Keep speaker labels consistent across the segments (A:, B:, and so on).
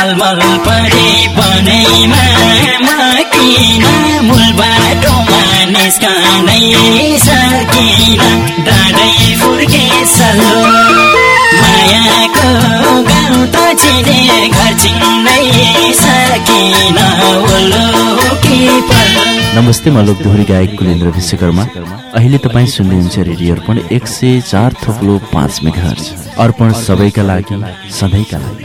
A: अलमल परे बनैमा किन मूल बाटोमा निस्कनै सकिन डाँडै फुर्के सल्लो मायाको गाउँ त चिने घर चिन्नै सकिन कि
B: नमस्ते म लोकधोरी गायक कुलेन्द्र विश्वकर्मा। अहिले तपाईँ सुन्नुहुन्छ रेडियो अर्पण एक सय चार थोप्लो पाँच मेघा अर्पण सबैका लागि सधैँका लागि।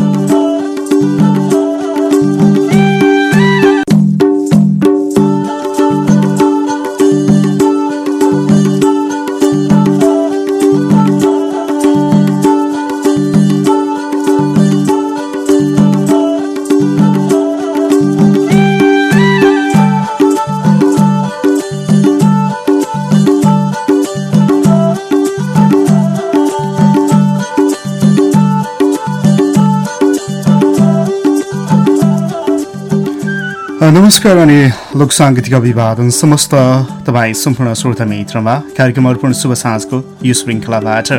C: नमस्कार अनि लोक साङ्गीतिक अभिवादन समस्त तपाईँ सम्पूर्ण श्रोता मित्रमा कार्यक्रम अर्पण शुभ साँझको यो श्रृङ्खलाबाट।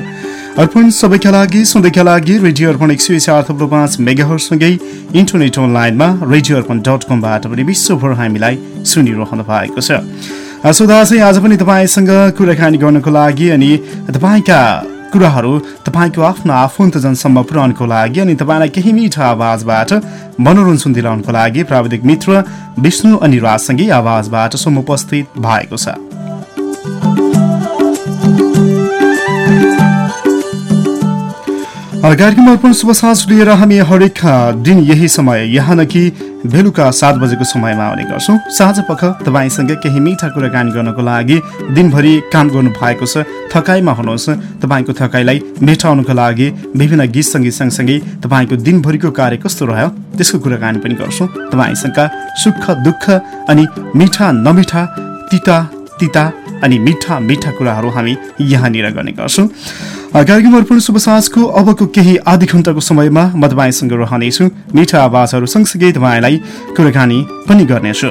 C: अर्पण सबैका लागि सधैँका लागि रेडियो अर्पण एक सय चार थप्लो पाँच मेगाहरूसँगै इन्टरनेट अनलाइनमा रेडियो अर्पण डट कमबाट पनि विश्वभर हामीलाई सुनिरहनु भएको छ। सुधा चाहिँ आज पनि तपाईँसँग कुराकानी गर्नको लागि अनि तपाईँका कुराहरू तपाईँको आफ्नो आफन्तजनसम्म पुर्याउनको लागि अनि तपाईँलाई केही मिठो आवाजबाट मनोरञ्जन दिलाउनको लागि प्राविधिक मित्र विष्णु अनि राजसँगै आवाजबाट समुपस्थित भएको छ। कार्यक्रम अर्पण शुभ साँझ लिएर हामी हरेक दिन यही समय यहाँ न कि बेलुका सात बजेको समयमा आउने गर्छौँ। साँझ पख तपाईँसँग केही मिठा कुराकानी गर्नको लागि दिनभरि काम गर्नु भएको छ थकाइमा हुनुहुन्छ तपाईँको थकाइलाई मेटाउनुको लागि विभिन्न गीत सङ्गीत सँगसँगै तपाईँको दिनभरिको कार्य कस्तो रह्यो त्यसको कुराकानी पनि गर्छौँ। तपाईँसँग सुख दुःख अनि मिठा नमिठा तिता तिता अनि मिठा मिठा कुराहरू हामी यहाँनिर गर्ने गर्छौँ। कार्यक्रम अर्पण शुभ साँझको अबको केही आधी घन्टाको समयमा म तपाईँसँग रहनेछु। मिठा आवाजहरू सँगसँगै तपाईँलाई कुराकानी पनि गर्नेछु।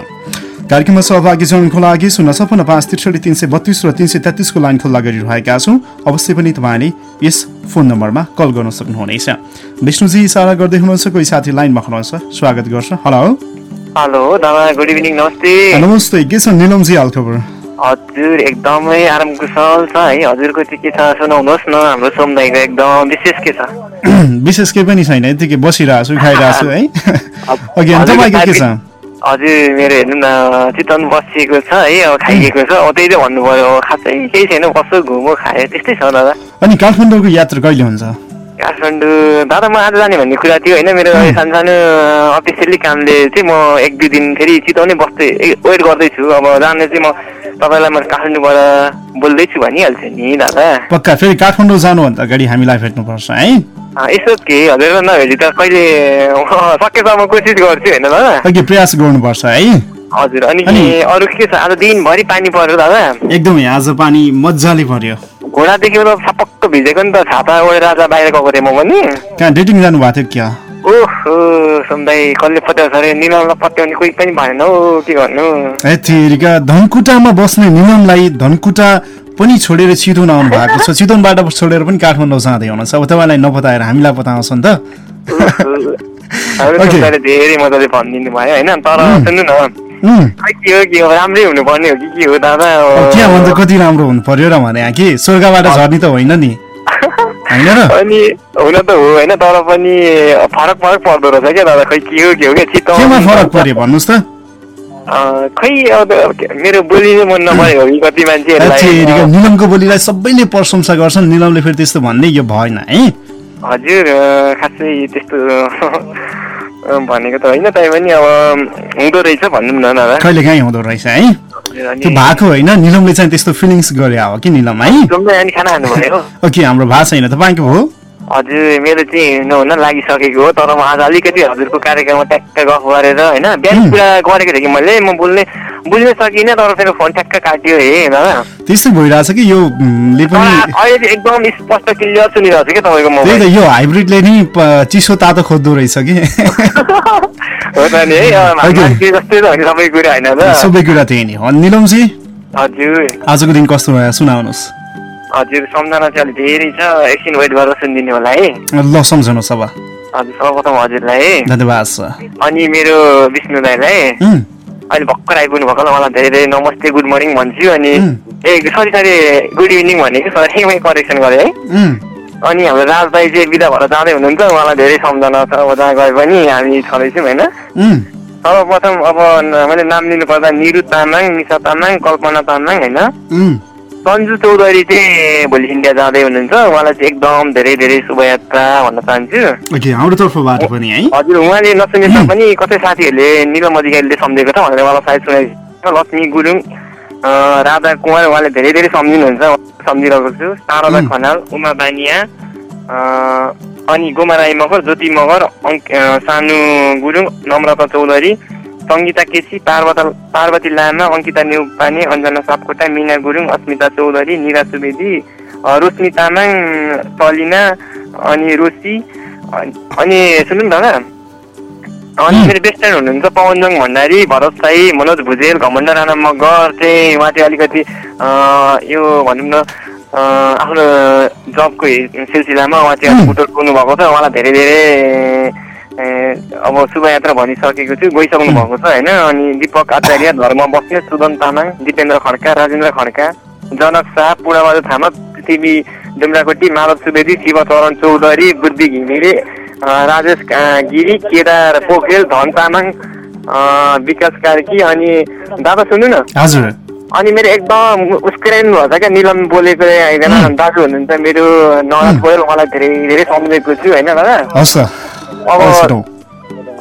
C: कार्यक्रममा सहभागी जनको लागि शून्य सपन्न पाँच त्रिसठी तिन सय बत्तिस र तिन सय तेत्तिसको लाइन खुल्ला गरिरहेका छौँ। अवश्य पनि तपाईँले यस फोन नम्बरमा कल गर्न सक्नुहुनेछ। विष्णुजी इसारा गर्दै हुनुहुन्छ कोही साथी लाइनमा हुनुहुन्छ? स्वागत गर्छ। हेलो।
D: हेलो गुड इभिनिङ नमस्ते।
C: नमस्ते के छ निलमजी हालखबर?
D: हजुर एकदमै आराम कुशल छ है। हजुरको चाहिँ के छ सुनाउनुहोस् न हाम्रो सोमदाईको एकदम विशेष के छ?
C: विशेष केही पनि छैन यतिकै बसिरहेको छु खाइरहेको छु है। अघि तपाईँको के छ?
D: हजुर मेरो हेर्नु न चितवन बसिएको छ है अब खाइएको छ त्यही चाहिँ भन्नु पर्यो खासै केही छैन बस्छु घुमो खायो त्यस्तै छ दादा
C: अनि काठमाडौँको यात्रा कहिले हुन्छ?
D: काठमाडौँ दादा म आज जाने भन्ने कुरा थियो होइन मेरो सानो सानो अफिसियली कामले चाहिँ म एक दुई दिन फेरि चितवनै बस्दै वेट गर्दैछु अब जाने चाहिँ म तपाईँलाई म काठमाडौँबाट बोल्दैछु भनिहाल्छु नि दादा।
C: पक्का फेरि काठमाडौँ जानुभन्दा अगाडि हामीलाई भेट्नुपर्छ है?
D: यसो के हजुर नभेटी त कहिले सकेसम्म कोसिस गर्छु होइन दादा?
C: प्रयास गर्नुपर्छ है?
D: हजुर अनि अरू के छ? आज दिनभरि पानी पर्यो दादा?
C: एकदमै आज पानी मजाले पर्यो।
D: घोडा देख्यो त सपक्क भिजेको नि त छाता ओढेर आज बाहिर गएको थिएँ म पनि।
C: कहाँ डेटिङ जानु भएको थियो क्या?
D: ओहो सुन्दै कसले पत्याउँछ अरे निलमलाई पत्याउने कोही पनि भएन हौ के गर्नु
C: यतिका धनकुटामा बस्ने निलमलाई धनकुटा पनि छोडेर चितवन आउनु भएको छ। चितवनबाट छोडेर पनि काठमाडौँ जाँदै हुनुहुन्छ। अब तपाईँलाई नपताएर हामीलाई पताउँछ नि त
D: धेरै मजाले भनिदिनु भयो होइन? तर सुन्नु न। के हो के हो? राम्रै हुनुपर्ने हो कि के हो दादा?
C: कति राम्रो हुनु पर्यो र भने कि? स्वर्गबाट झर्ने त होइन नि।
D: अनि हुन त हो होइन तर पनि फरक फरक पर्दो रहेछ क्या दादा खै के हो के हो क्या
C: चित्तमा फरक पर्यो भन्नुहोस् त
D: खै मेरो बोली नै मन नपरेको कि कति मान्छेहरूलाई
C: निलमको बोलीलाई सबैले प्रशंसा गर्छन् निलमले फेरि त्यस्तो भन्ने यो भएन है
D: हजुर खासै त्यस्तो भनेको त होइन पनि अब हुँदो रहेछ भनौँ न दादा
C: कहिले काहीँ हुँदो रहेछ है त्यो भएको होइन निलमले चाहिँ त्यस्तो फिलिङ्स गरे हो कि निलम है? ओके हाम्रो भएको छैन तपाईँको हो?
D: हजुर मेरो चाहिँ नहुन लागिसकेको हो तर म आज अलिकति हजुरको कार्यक्रममा ट्याक्क गफ गरेर होइन बिहान कुरा गरेको थिएँ कि मैले म बोल्ने बुझ्न सकिनँ तर फेरि फोन ठ्याक्क काट्यो हे दादा
C: त्यस्तै भइरहेछ कि यो ले पनि
D: अहिले एकदम स्पष्ट क्लियर सुनिरहेको छ कि तपाईँको
C: त्यही त यो हाइब्रिडले नि चिसो तातो खोज्दो रहेछ कि
D: हो त नि है जस्तै त हो नि सबै कुरा होइन त
C: सबै कुरा त्यही नि हो निलमजी
D: हजुर
C: आजको दिन कस्तो भयो सुनाउनुहोस्
D: हजुर सम्झना चाहिँ अलिक धेरै छ एकछिन वेट गरेर सुनिदिने होला है
C: ल सम्झाउनुहोस् अब
D: हजुर सर्वप्रथम हजुरलाई है
C: धन्यवाद
D: अनि मेरो विष्णु दाईलाई अहिले भर्खर आइपुग्नु भएको ल मलाई धेरै धेरै नमस्ते गुड मर्निङ भन्छु अनि. ए सरी सरी गुड इभिनिङ भनेको सरी मै करेक्सन गरेँ है। अनि हाम्रो राज दाई चाहिँ बिदा भएर जाँदै हुनुहुन्छ उहाँलाई धेरै सम्झना छ अब जहाँ गए पनि हामी छँदैछौँ होइन? सर्वप्रथम अब मैले नाम लिनु पर्दा निरु तामाङ निशा तामाङ कल्पना तामाङ होइन? सन्जु चौधरी चाहिँ भोलि इन्डिया जाँदै हुनुहुन्छ। उहाँलाई चाहिँ एकदम धेरै धेरै शुभयात्रा भन्न चाहन्छु।
C: ओके हाम्रो तर्फबाट पनि है।
D: हजुर उहाँले नसुने तापनि कतै साथीहरूले निलम अधिकारीले सम्झेको छ भनेर उहाँलाई सायद सुनाइ लक्ष्मी गुरुङ राधा कुमार उहाँले धेरै धेरै सम्झिनुहुन्छ। सम्झिरहेको छु। शारदा
C: उम्.
D: खनाल उमा बानिया अनि गोमा राई मगर ज्योति मगर अङ्क सानु गुरुङ नम्रता चौधरी सङ्गीता केसी पार्वता पार्वती लामा अङ्किता नेउपाने अञ्जना सापकोटा मिना गुरुङ अस्मिता चौधरी निरा सुवेदी रोशनी तामाङ सलिना अनि रोसी अनि सुन्नु नि दादा अनि मेरो बेस्ट फ्रेन्ड हुनुहुन्छ पवनजङ भण्डारी भरत साई मनोज भुजेल घमण्ड राणा मगर चाहिँ उहाँ चाहिँ अलिकति यो भनौँ न आफ्नो जबको सिलसिलामा उहाँ चाहिँ उठोट पुग्नु भएको छ। उहाँलाई धेरै धेरै अब शुभयात्रा भनिसकेको छु गइसक्नु भएको छ होइन? अनि दिपक आचार्य धर्म बस्ने सुदन तामाङ दिपेन्द्र खड्का राजेन्द्र खड्का जनक शाह पुराबहादुर थामा पृथ्वी डुम्राकोटी माधव सुवेदी शिवचरण चौधरी बुद्धि घिमिरे राजेश गिरी केदार पोखरेल धन तामाङ विकास कार्की अनि दादा सुन्नु न?
C: हजुर।
D: अनि मेरो एकदम उस्क्रेन भएको छ क्या निलम बोलेको एकजना दाजु हुनुहुन्छ मेरो नराज पोखरेल उहाँलाई धेरै धेरै सम्झेको छु होइन दादा? अब।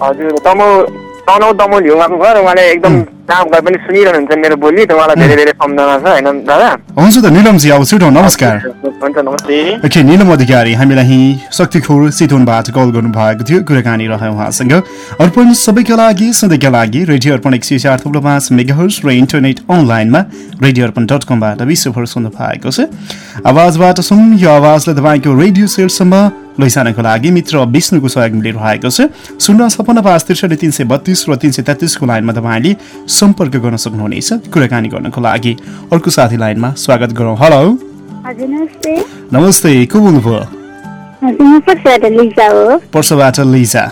D: हजुर तमौ तनौ तमौल हिउँ उहाँको घर उहाँले एकदम गए पनि सुनिरहनुहुन्छ मेरो बोली त उहाँलाई धेरै धेरै सम्झना छ होइन दादा
C: हुन्छ त निलमजी अब छुटौँ नमस्कार
D: हुन्छ नमस्ते
C: ओके निलम अधिकारी हामीलाई शक्तिखोर चितवनबाट कल गर्नु भएको थियो कुराकानी रह्यो उहाँसँग अर्पण सबैका लागि सधैँका लागि रेडियो अर्पण एक सय चार थुप्रो पाँच मेगाहर्स र इन्टरनेट अनलाइनमा रेडियो अर्पण डट कमबाट विश्वभर सुन्नु भएको छ आवाजबाट सुन यो आवाजलाई तपाईँको रेडियो सेटसम्म लैजानको लागि मित्र विष्णुको सहयोग मिलिरहेको छ शून्य छपन्न पाँच त्रिसठी तिन सय बत्तिस र तिन सय तेत्तिसको लाइनमा तपाईँले सम्पर्क गर्न सक्नुहुनेछ कुराकानी गर्नको लागि। अर्को साथी लाइनमा स्वागत गरौँ। हेलो
E: नमस्ते।
C: नमस्ते को बोल्नुभयो?
E: पर्सिबाट लिजा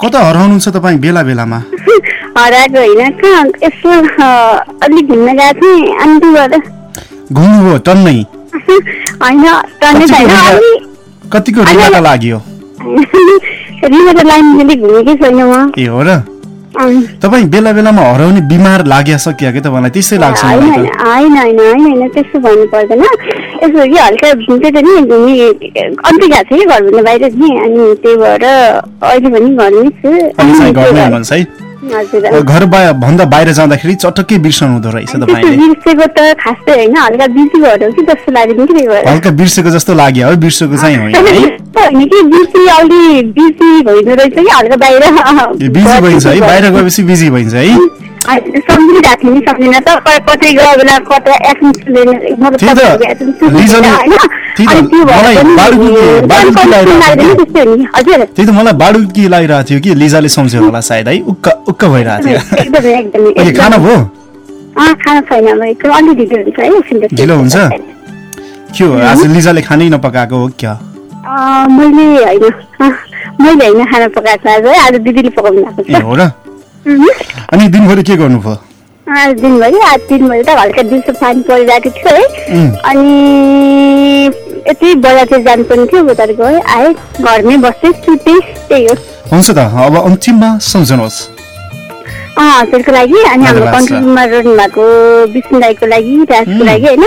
C: कता हराउनुहुन्छ तपाईँ बेला बेलामा?
E: हराएको होइन कहाँ? यसो अँ, अलिक घुम्न गएको थिएँ अन्तिबाट
C: घुम्नुभयो टन्नै।
E: होइन टन्ने त होइन अलि
C: कतिको लाग्यो
E: रिमोट लाइन अलिक घुमेकै छैन म।
C: ए हो र। तपाईँ बेला बेलामा हराउने बिमार लाग्या सकिया कि तपाईँलाई? त्यस्तै लाग्छ
E: होइन होइन होइन त्यस्तो भन्नु पर्दैन। यसो कि हल्का घुम्दै त नि घुमी अन्त गएको थिएँ कि घरभन्दा बाहिर थिएँ अनि त्यही भएर अहिले पनि घरमै छु
C: घर भन्दा बाहिर जाँदाखेरि चटक्कै बिर्सनु हुँदो रहेछ
E: बिर्सेको त खासै होइन नि
C: हल्का बिर्सेको जस्तो लाग्यो है बिर्सेको चाहिँ होइन है
E: होइन कि बिजी अलि बिजी भइदो रहेछ कि हल्का बाहिर।
C: ए, बिजी भइन्छ है बाहिर गएपछि बिजी भइन्छ है।
E: सम्झिरहेको थिएँ नि सम्झिन त। क- कतै गयो बेला कतै एब्सेन्स लिने मतलब
C: त्यही त, मलाई बाडुकी- लागिरहेको थियो कि? लिजाले सम्झ्यो होला सायद है। उक्क उक्क भइरहेको थियो। खाना भयो?
E: ढिलो हुन्छ?
C: के हो? आज लिजाले खानै नपकाएको हो क्या?
E: मैले होइन। मैले होइन खाना पकाएको आज है आज दिदीले पकाउनु भएको
C: हो र। अनि दिनभरि के गर्नुभयो
E: आज दिनभरि आज दिनभरि त हल्का दिउँसो पानी परिरहेको थियो है। अनि यति बजारतिर जानुपर्ने थियो बजार गएँ आएँ घरमै बसेँ सुतेँ त्यही हो।
C: हुन्छ त अब अन्तिममा सम्झनुहोस्।
E: हजुरको लागि अनि हाम्रो। कन्ट्रिब्युटमा रहनु भएको विष्णु दाईको लागि राजको लागि होइन?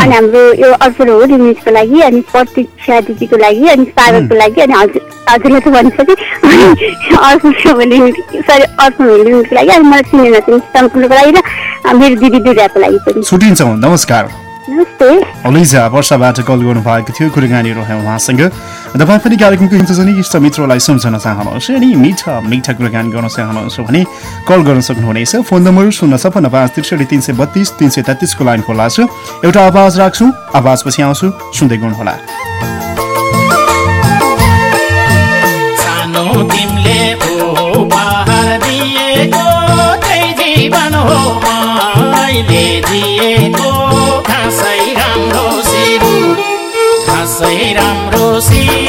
E: अनि हाम्रो यो अर्पण हो रिमिजको लागि अनि प्रतीक्षा दिदीको लागि अनि सागरको लागि अनि हजुर हजुरले त भनिसकेँ अनि अर्पण सरी अर्पण लिमिटको लागि अनि मलाई चिनेन चिने सम्पूर्णको लागि र मेरो दिदी दुर्गाको लागि पनि।
C: छुट्टिन्छौँ नमस्कार। अलिजा वर्षाबाट कल गर्नु भएको थियो कुराकानी रह्यो उहाँसँग। तपाईँ पनि कार्यक्रमको इन्तजनी इष्ट मित्रलाई सम्झन चाहनुहुन्छ अनि मिठा मिठा कुराकानी गर्न चाहनुहुन्छ भने कल गर्न सक्नुहुनेछ। फोन नम्बर शून्य छपन्न पाँच त्रिसठी तिन सय बत्तिस तिन सय तेत्तिसको लाइन खोला छ। एउटा आवाज राख्छु आवाजपछि आउँछु सुन्दै गर्नुहोला
F: तिमीले हो मैले दिएको। खासै राम्रो सिरु। खासै राम्रो सिरु।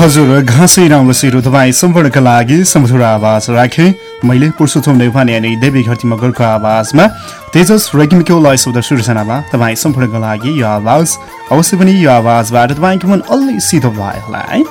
C: हजुर घाँसै राम्रो सिरो तपाईँ सम्पूर्णका लागि समथुरा आवाज राखे। मैले पुरुषोत्तम नेवानी अनि देवी घटी मगरको आवाजमा तेजस रेग्मीको लय शब्द सृजनामा तपाईँ सम्पूर्णका लागि यो आवाज अवश्य पनि यो आवाजबाट तपाईँको मन अलि सिधो भयो होला है?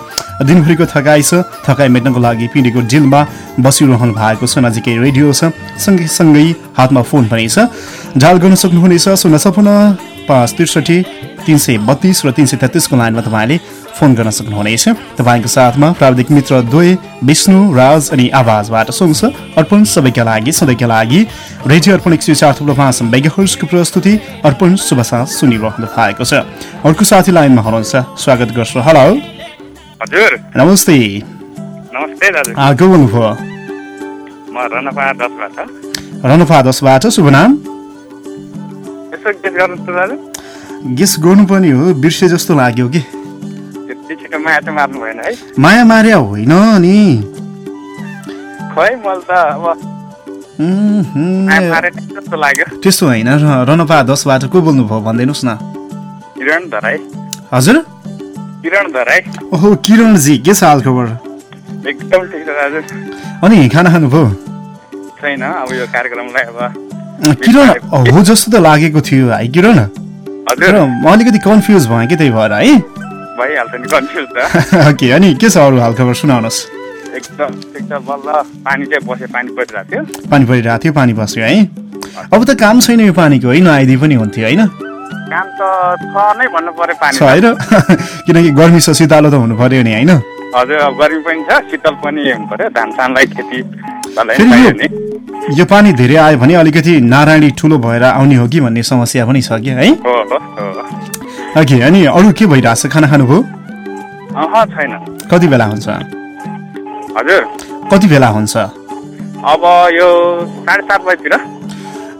C: दिनभरिको थकाइ छ थकाइ मेट्नको लागि पिँढीको डिलमा बसिरहनु भएको छ नजिकै रेडियो छ सँगै सँगै हातमा फोन पनि छ। डायल गर्न सक्नुहुनेछ शून्य सपन्न पाँच त्रिसठी तिन सय बत्तिस र तिन सय तेत्तिसको लाइनमा तपाईँले फोन गर्न सक्नुहुनेछ। तपाईँको साथमा प्राविधिक मित्र द्वय विष्णु राज अनि आवाजबाट सुन्छ अर्पण सबैका लागि सधैँका लागि रेडियो अर्पण एक सय चार थुप्रो पाँच मेगाहर्सको प्रस्तुति अर्पण शुभ साँझ सुनिरहनु भएको छ। अर्को साथी लाइनमा हुनुहुन्छ स्वागत गर्छु। हेलो।
G: हजुर।
C: नमस्ते। को बोल्नुभयो रनफा दसबाट। शुभ नाम?
G: गेस
C: गेस गर्नुपर्ने हो बिर्से जस्तो लाग्यो कि?
G: माया
C: मार्या होइन नि। त्यस्तो होइन रनपा दसबाट को बोल्नुभयो भनिदिनुहोस् न। हजुर? ओहो किरणजी के छ हाल खबर? अनि खाना खानुभयो किरण हो जस्तो त लागेको थियो है किरण?
G: हजुर।
C: म अलिकति कन्फ्युज भएँ कि त्यही भएर है?
G: भइहाल्छ नि कन्फ्युज त।
C: ओके अनि के छ अरू हालखबर? सुनाउनुहोस्।
G: एकदम बल्ल पानी चाहिँ बस्यो पानी परिरहेको थियो।
C: पानी परिरहेको थियो पानी बस्यो है? अब त काम छैन यो पानीको है नआइदिए पनि हुन्थ्यो होइन?
G: काम त छ नै भन्नु पर्यो पानी
C: छ है र किनकि गर्मी छ शीतलो त हुनु पर्यो नि होइन?
G: हजुर गर्मी पनि छ शीतल पनि हुनु पर्यो धान सानलाई खेती गर्नलाई
C: फेरि
G: चाहियो
C: यो- पानी धेरै आयो भने अलिकति नारायणी ठुलो भएर आउने हो कि भन्ने समस्या पनि छ कि है?
G: हो हो हो।
C: ओके अनि अरू के भइरहेछ खाना खानुभयो? कति बेला हुन्छ?
G: हजुर।
C: कति बेला हुन्छ?
G: अब यो साढे सात बजीतिर।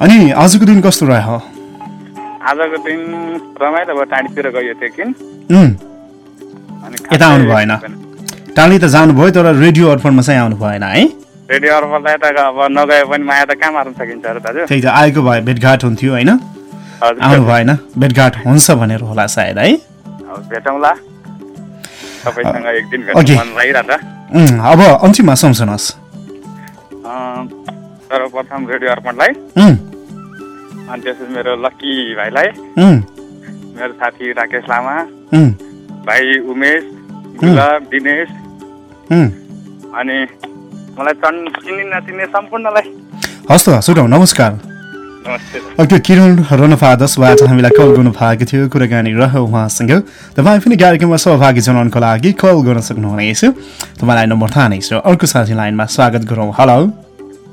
C: अनि आजको दिन कस्तो रह्यो?
G: आजको दिन रमाइलो भयो टाढीतिर गयो थियो कि
C: उम्,
G: अनि
C: यता आउनु भएन। टाढी त जानुभयो तर रेडियो अर्पणमा चाहिँ आउनु भएन है?
G: रेडियो अर्पणलाई त अब नगए पनि माया त कहाँ मार्न सकिन्छ र दाजु?
C: त्यही त आएको भए भेटघाट हुन्थ्यो होइन? आउनु भएन भेटघाट हुन्छ भनेर होला सायद है।
G: भेटौँला। तपाईँसँग एक दिन। भेट्नु मन लागिरहेको छ
C: अब अन्तिममा सम्झनुहोस्।
G: सर्वप्रथम रेडियो अर्पणलाई अनि त्यसपछि मेरो लक्की भाइलाई। मेरो साथी राकेश लामा। भाइ उमेश गुलाब दिनेश। अनि मलाई चन् चिन्ने नचिन्ने सम्पूर्णलाई।
C: हस् त सुटौ नमस्कार। अघि किरण रनफादसबाट हामीलाई कल गर्नु भएको थियो कुराकानी रह उहाँसँग। तपाईँ पनि कार्यक्रममा सहभागी जनाउनको लागि कल गर्न सक्नुहुनेछ तपाईँलाई नम्बर थाहा नै छ। अर्को साथी लाइनमा स्वागत गरौँ। हेलो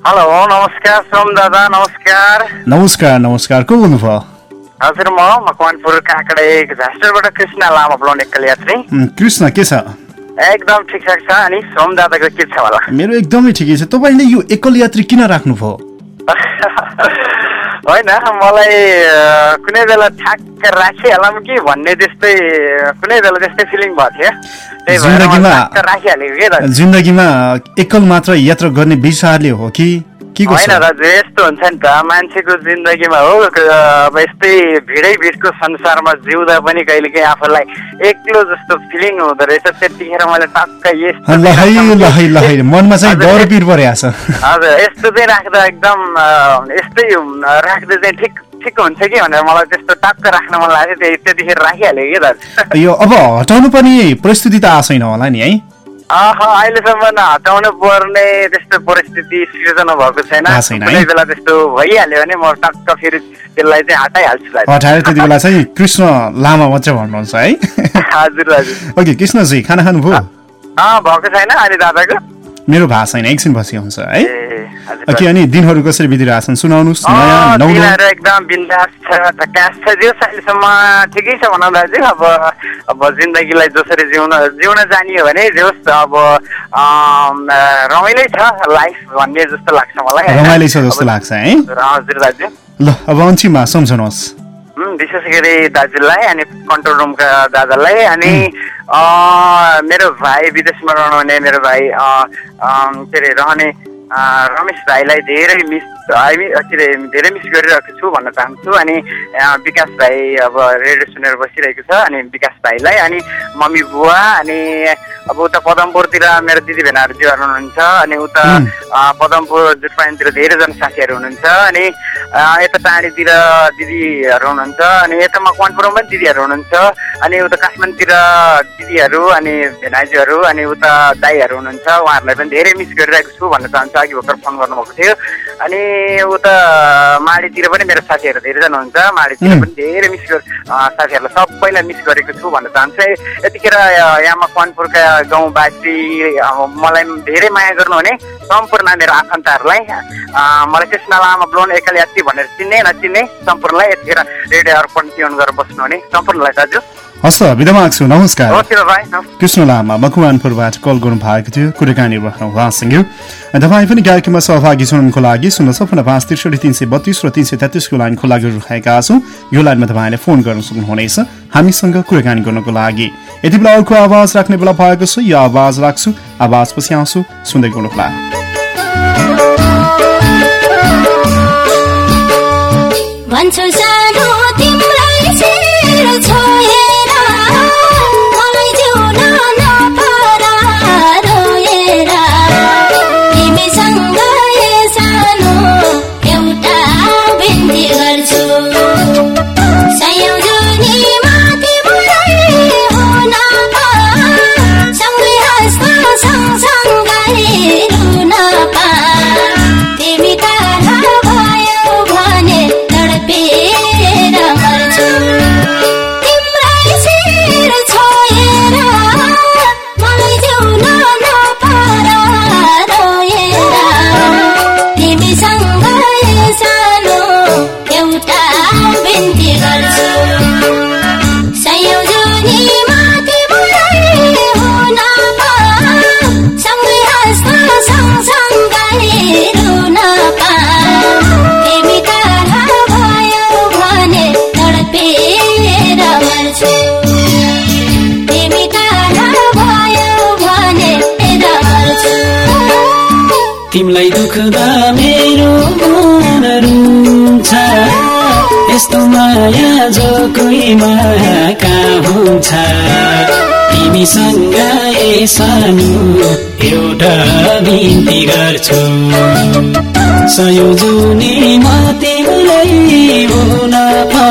H: हेलो नमस्कार सोम दादा नमस्कार।
C: नमस्कार नमस्कार। को बोल्नुभयो?
H: हजुर म मकवानपुर काकडे झास्टरबाट कृष्ण लामा बोलाउने एक्कल यात्री
C: उम्, कृष्ण के छ?
H: एकदम ठिकठाक छ अनि सोम दादाको के छ होला?
C: मेरो एकदमै ठिकै छ। तपाईँले यो एकल यात्री किन राख्नुभयो?
H: होइन मलाई कुनै बेला ठ्याक्क राखिहालौँ कि भन्ने त्यस्तै कुनै बेला त्यस्तै फिलिङ भएको थियो। त्यही भएर राखिहालेको के
C: जिन्दगीमा एकल मात्र यात्रा गर्ने विचारले हो कि? के
H: होइन दाजु यस्तो हुन्छ नि त। मान्छेको जिन्दगीमा हो अब यस्तै भिडै भिडको संसारमा जिउँदा पनि कहिलेकाहीँ आफूलाई एक्लो जस्तो फिलिङ हुँदो रहेछ त्यतिखेर मैले टक्क यस्तो
C: मनमा चाहिँ
H: हजुर, यस्तो चाहिँ राख्दा एकदम यस्तै राख्दा चाहिँ ठिक ठिक हुन्छ कि भनेर मलाई त्यस्तो टक्क राख्न मन लाग्यो त्यही त्यतिखेर राखिहालेँ कि दाजु
C: यो अब हटाउनु पनि परिस्थिति त आएको छैन होला नि है?
H: अहिलेसम्म हटाउनु पर्ने त्यस्तो परिस्थिति सिर्जना भएको छैन? कुनै बेला त्यस्तो भइहाल्यो भने म टक्क फेरि त्यसलाई चाहिँ हटाइहाल्छु
C: हटाएर त्यति बेला चाहिँ कृष्ण लामा मात्रै भन्नुहुन्छ है।
H: हजुर हजुर।
C: ओके कृष्णजी खाना खानुभयो?
H: भएको छैन अनि दादाको?
C: मेरो भएको छैन एकछिन पछि हुन्छ है ओके अनि दिनहरू कसरी बितिरहेछन्? सुनाउनुहोस् नयाँ
H: दिनहरू एकदम बिन्दास छ झकास छ जे अहिलेसम्म ठिकै छ भनौँ दाजु अब अब जिन्दगीलाई जसरी जिउन जिउन जानियो भने जे होस् अब रमाइलै छ लाइफ भन्ने जस्तो लाग्छ मलाई। होइन?
C: रमाइलो छ जस्तो लाग्छ है?
H: हजुर दाजु
C: ल अब अन्तिममा सम्झनुहोस्।
H: विशेष गरी दाजुलाई अनि कन्ट्रोल रुमका दादालाई अनि मेरो भाइ विदेशमा रहनुहुने मेरो भाइ के अरे रहने रमेश भाइलाई धेरै मिस मिन के अरे धेरै मिस गरिरहेको छु भन्न चाहन्छु अनि विकास भाइ अब रेडियो सुनेर बसिरहेको छ अनि विकास भाइलाई अनि मम्मी बुवा अनि अब उता पदमपुरतिर मेरो दिदी भेनाहरूजीहरू हुनुहुन्छ अनि उता पदमपुर जुटपाइनतिर धेरैजना साथीहरू हुनुहुन्छ अनि यता टाढीतिर दिदीहरू हुनुहुन्छ अनि यता मकवानपुरमा पनि दिदीहरू हुनुहुन्छ अनि उता काठमाडौँतिर दिदीहरू अनि भेनाइजूहरू अनि उता दाईहरू हुनुहुन्छ। उहाँहरूलाई पनि धेरै मिस गरिरहेको छु भन्न चाहन्छु। अघि भर्खर फोन गर्नुभएको थियो। अनि उता माडीतिर पनि मेरो साथीहरू धेरैजना हुन्छ माडीतिर. पनि धेरै मिस गर साथीहरूलाई सबैलाई मिस गरेको छु भन्न चाहन्छु यतिखेर अँ, यहाँ मकवानपुरका गाउँवासी मलाई धेरै माया गर्नुहुने सम्पूर्ण मेरो आफन्तहरूलाई मलाई कृष्ण लामा ब्लोन एकल यात्री भनेर चिन्ने नचिन्ने सम्पूर्णलाई यतिखेर रेडियो अर्पण ट्युन गरेर बस्नुहुने सम्पूर्णलाई दाजु
C: हस् बिदा माग्छु नमस्कार। कृष्ण लामा मकुवानपुरबाट कल गर्नु भएको थियो कुराकानी उहाँसँग तपाईँ पनि कार्यक्रममा सहभागी हुनुको लागि शून्य सपन्न पाँच त्रिसठी तिन सय बत्तिस र तिन सय तेत्तिसको लाइन खुला गरिरहेका छौँ। यो लाइनमा तपाईँले फोन गर्न सक्नुहुनेछ हामीसँग कुराकानी गर्नको लागि। यति बेला अर्को आवाज राख्ने बेला भएको छ यो आवाज राख्छु आवाज पछि आउँछु सुन्दै गर्नुहोला।
F: भन्छु
A: कोहीमा कहाँ हुन्छ? तिमीसँग ए सानो एउटा बिन्ती गर्छु संयोजनीमा तिमीलाई हुन पा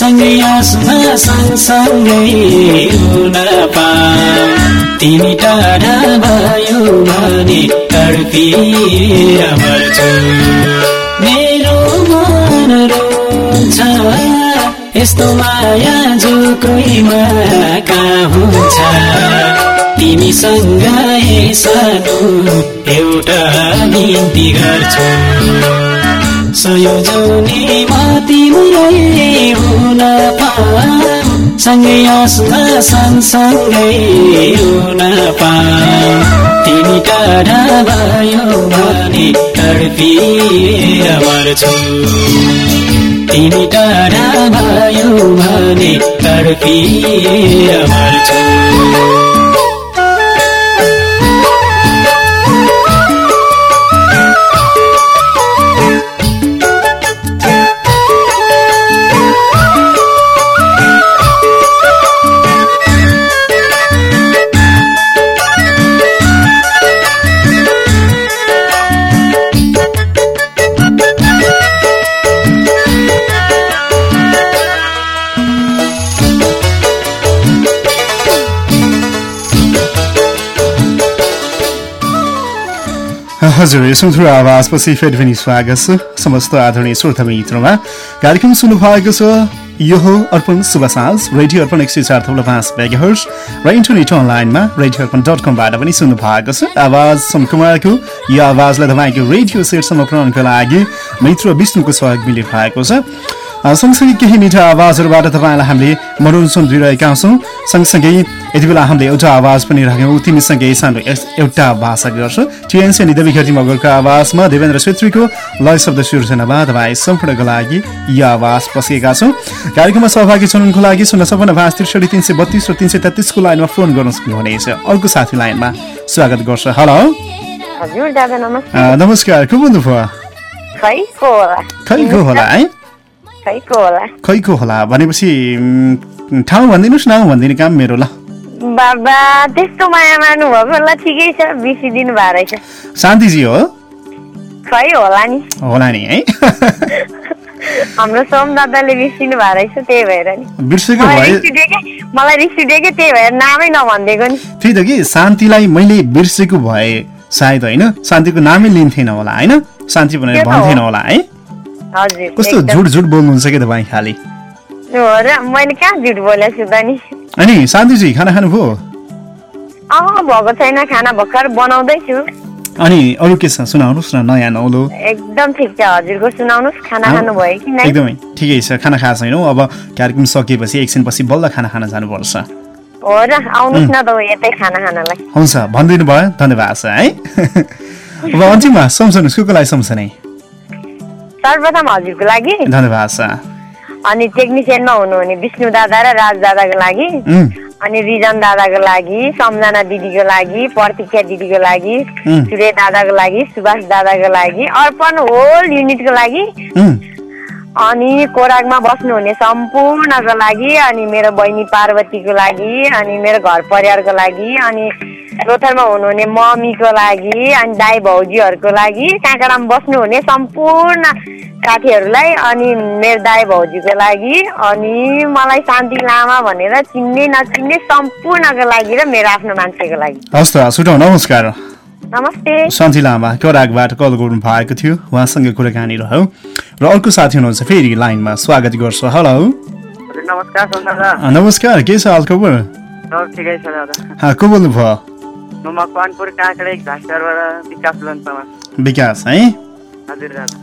A: सँगै हाँस्न सँगसँगै रुन पाऊ। तिमी टाढा भयो भने तडपिएर मर्छु मेरो मन रुन्छ यस्तो माया जो कोहीमा कहाँ हुन्छ। तिमीसँग सानो एउटा बिन्ती गर्छु। संयोजनी म तिम्रै हुन सँगै हाँस्न सँगसँगै रुन पाऊ। तिमी टाढा भयो भने तडपिएर मर्छु। तिमी टाढा भयो भने तडपिएर मर्छु
C: हजुर मधुर आवाजपछि फेरि पनि स्वागत छ समस्त आदरणीय श्रोता मित्रमा कार्यक्रम सुन्नु भएको छ यो हो अर्पण शुभ साँझ रेडियो अर्पण एक सय चार थप्लो पाँच मेगाहर्स र इन्टरनेट अनलाइनमा रेडियो अर्पण डट कमबाट पनि सुन्नु भएको छ आवाज कुमारको यो आवाजलाई तपाईँको रेडियो सेटसम्म पुऱ्याउनको लागि मित्र विष्णुको सहयोग मिलिरहेको छ सँगसँगै केही मिठा आवाजहरूबाट तपाईँलाई हामीले मनोरञ्जन दिइरहेका छौँ। सँगसँगै यति बेला हामीले एउटा आवाज पनि राख्यौँ। तिमीसँगै सानो एउटा भाषा गर्छु। टिएनसी अनि देवी घटी मगरको आवाजमा देवेन्द्र छेत्रीको लय शब्द सिर्जनामा तपाईँ सम्पूर्णको लागि यो आवाज पसेका छौँ। कार्यक्रममा सहभागी छनुको लागि शून्य सपन्न पाँच त्रिसठी तिन सय बत्तिस र तिन सय तेत्तिसको लाइनमा फोन गर्न सक्नुहुनेछ। अर्को साथी लाइनमा स्वागत गर्छ। हेलो। नमस्कार को बोल्नुभयो?
I: खै को होला?
C: खै को होला है? खैको होला? भनेपछि ठाउँ भनिदिनुहोस् न भनिदिने काम मेरो ल।
I: बाबा त्यस्तो माया मार्नु भएको होला ठिकै छ बिर्सिदिनु भएको रहेछ।
C: शान्तिजी हो?
I: खै होला नि?
C: होला नि है?
I: हाम्रो सोम दादाले बिर्सिनु भएको रहेछ त्यही भएर नि।
C: बिर्सेको भए
I: मलाई रिस उठ्यो कि? त्यही भएर नामै नभनिदिएको नि।
C: त्यही त कि शान्तिलाई मैले बिर्सेको भए सायद होइन? शान्तिको नामै लिन्थेन होला होइन? शान्ति भनेर। भन्थेन होला है? कस्तो। झुट झुट बोल्नुहुन्छ कि तपाईँ खालि?
I: मैले कहाँ झुट बोलेको छु त नि
C: अनि शान्तिजी खाना खानुभयो
I: अँ भएको छैन खाना भर्खर बनाउँदैछु।
C: अनि अरू के छ? सुनाउनुहोस् न नयाँ नौलो।
I: एकदम ठिक छ हजुरको सुनाउनुहोस् खाना खानु भयो कि
C: एकदमै ठिकै छ खाना खाएको छैनौँ। अब कार्यक्रम सकिएपछि एकछिनपछि बल्ल खाना खान जानुपर्छ।
I: हो र आउनुहोस् न त यतै खाना खानलाई।
C: हुन्छ भनिदिनु भयो धन्यवाद छ है? अब अन्तिममा सम्झनुहोस् को को लागि सम्झने?
I: सर्वप्रथम हजुरको लागि।
C: धन्यवाद
I: अनि टेक्निसियनमा हुनुहुने विष्णु दादा र राज दादाको लागि। अनि रिजन दादाको लागि सम्झना दिदीको लागि प्रतीक्षा दिदीको लागि. सूर्य दादाको लागि सुभाष दादाको लागि अर्पण होल युनिटको लागि। अनि कोराकमा बस्नुहुने सम्पूर्णको लागि अनि मेरो बहिनी पार्वतीको लागि अनि मेरो घर परिवारको लागि अनि लोथरमा हुनुहुने मम्मीको लागि अनि दाई भाउजूहरूको लागि काँक्रामा बस्नुहुने सम्पूर्ण साथीहरूलाई अनि मेरो दाई भाउजूको लागि अनि मलाई शान्ति लामा भनेर चिन्ने नचिन्ने सम्पूर्णको लागि र मेरो आफ्नो मान्छेको लागि।
C: हस् त नमस्कार।
I: नमस्ते।
C: शान्ति लामा करागबाट कल गर्नु भएको थियो। उहाँसँग कुराकानी रह्यो र अर्को साथी हुनुहुन्छ फेरि लाइनमा स्वागत गर्छु। हेलो
J: नमस्कार
C: के छ हाल खबर? को
J: काँक्रे झाँसबाट विकास
C: है?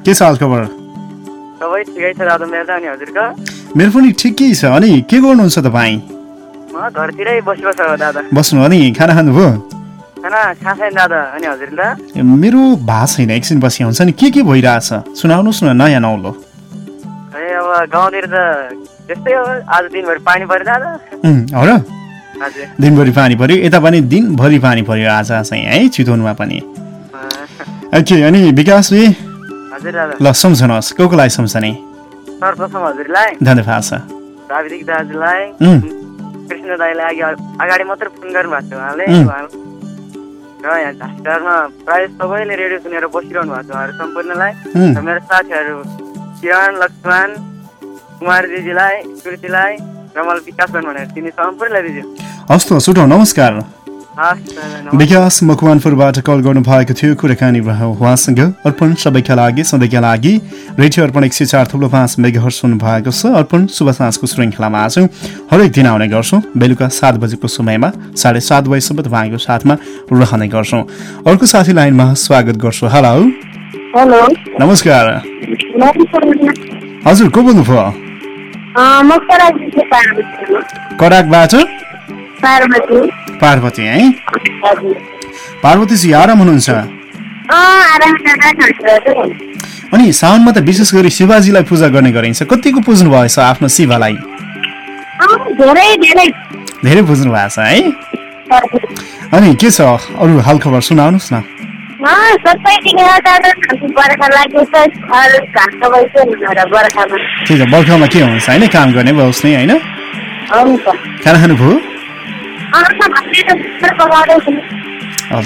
C: के छ हाल खबर?
J: मेरो
C: पनि ठिकै छ। अनि के गर्नुहुन्छ तपाईँ? बस्नु अनि खाना खानुभयो? मेरो भएको छैन एकछिन पछि हुन्छ नि। के के भइरहेछ? सुनाउनुहोस् न नयाँ नौलो।
J: हो।
C: र? दिनभरि पानी पर्यो। यता पनि दिनभरि पानी पर्यो आज चाहिँ है चितवनमा पनि। ओके अनि
J: दादा।
C: ल सम्झनुहोस् को को लागि सम्झने? धन्यवाद छ
J: प्राविधिक दाजुलाई। कृष्ण दाईलाई अगाडि मात्र फोन गर्नुभएको थियो उहाँले। र यहाँ झाँसघरमा प्रायः सबैले रेडियो सुनेर बसिरहनु भएको छ उहाँहरू सम्पूर्णलाई र मेरो साथीहरू किरण लक्ष्मण कुमार दिदीलाई कृतिलाई रमल विकासवन भनेर तिनी सम्पूर्णलाई दिदी
C: हस् त सुटौ नमस्कार। विकास मकवानपुरबाट कल गर्नुभएको थियो कुराकानी उहाँसँग अर्पण सबैका लागि सधैँका लागि रेडियो अर्पण एक सय चार थुप्रो पाँच मेगा सुन्नु भएको छ अर्पण शुभ साँझको श्रृङ्खलामा आज हरेक दिन आउने गर्छौँ बेलुका सात बजेको समयमा साढे सात बजीसम्म तपाईँको साथमा रहने गर्छौँ अर्को साथी लाइनमा स्वागत गर्छु हेलो
E: हेलो
C: नमस्कार हजुर को बोल्नुभयो कराकबाट
E: पार्वती।
C: पार्वती है? पार्वतीजी आराम हुनुहुन्छ? अनि साउनमा त विशेष गरी शिवाजीलाई पूजा गर्ने गरिन्छ। कतिको पुज्नु भएछ आफ्नो शिवलाई?
E: धेरै
C: पुज्नु भएको छ है? अनि के छ? अरू हालखबर सुनाउनुहोस् न।
E: बर्खामा।
C: के हुन्छ? होइन काम गर्ने बस्ने होइन? खाना खानुभयो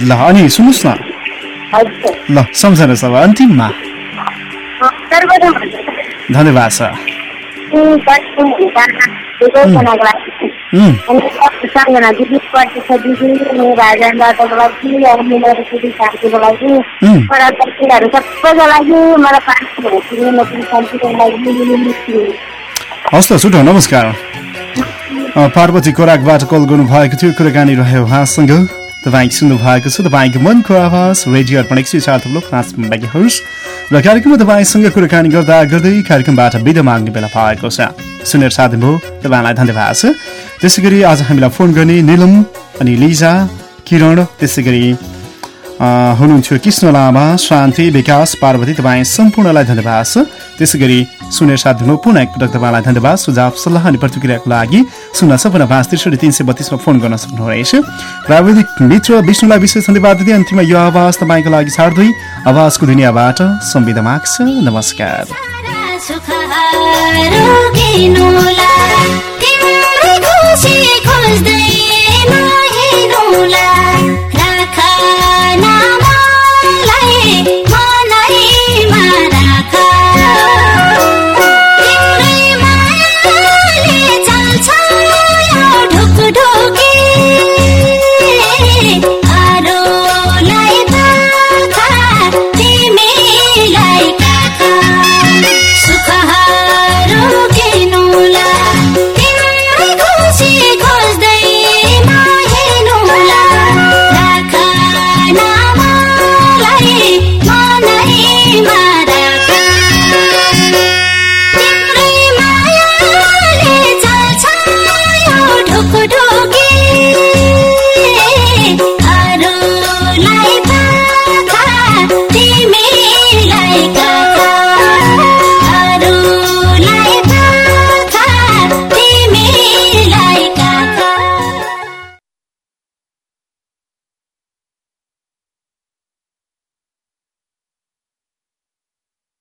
C: ल अनि सुन्नुहोस् न। ल सम्झना सब अन्तिममा। धन्यवाद छ उम्,
E: सम्झना दिदी पढ्दैछ दिदी मेरो भाइजान दादाको लागि अनि मेरो दिदी साथीको लागि
C: उम्,
E: मलाई बच्चीहरू सबैको लागि मलाई पाँच किन्ने म पनि शान्तिको लागि
C: हस् त सुटो नमस्कार। पार्वती कोराकबाट कल गर्नुभएको थियो। कुराकानी रह्यो उहाँसँग। तपाईँ सुन्नु भएको छ। तपाईँको मनको आवाज। रेडियो अर्पण एक सय चार थप्लो पाँच मेगाहर्स। र कार्यक्रममा तपाईँसँग कुराकानी गर्दा गर्दै कार्यक्रमबाट बिदा माग्ने बेला भएको छ। सुनेर साथी भयो तपाईँलाई धन्यवाद छ। त्यसै गरी आज हामीलाई फोन गर्ने निलम अनि लिजा किरण त्यसै गरी हुनुहुन्थ्यो कृष्ण लामा शान्ति विकास पार्वती तपाईँ सम्पूर्णलाई धन्यवाद छ। त्यसै गरी सुनेर साथ दिनु पुनः एकपटक तपाईँलाई धन्यवाद। सुझाव सल्लाह अनि प्रतिक्रियाको लागि शून्य सपन्न पाँच त्रिसठी तिन सय बत्तिसमा फोन गर्न सक्नुहुनेछ। प्राविधिक मित्र विष्णुलाई विशेष धन्यवाद दिँदै अन्तिममा यो आवाज तपाईँको लागि छाड्दै आवाजको दुनियाँबाट सम्विधा माग्छ। नमस्कार।
F: now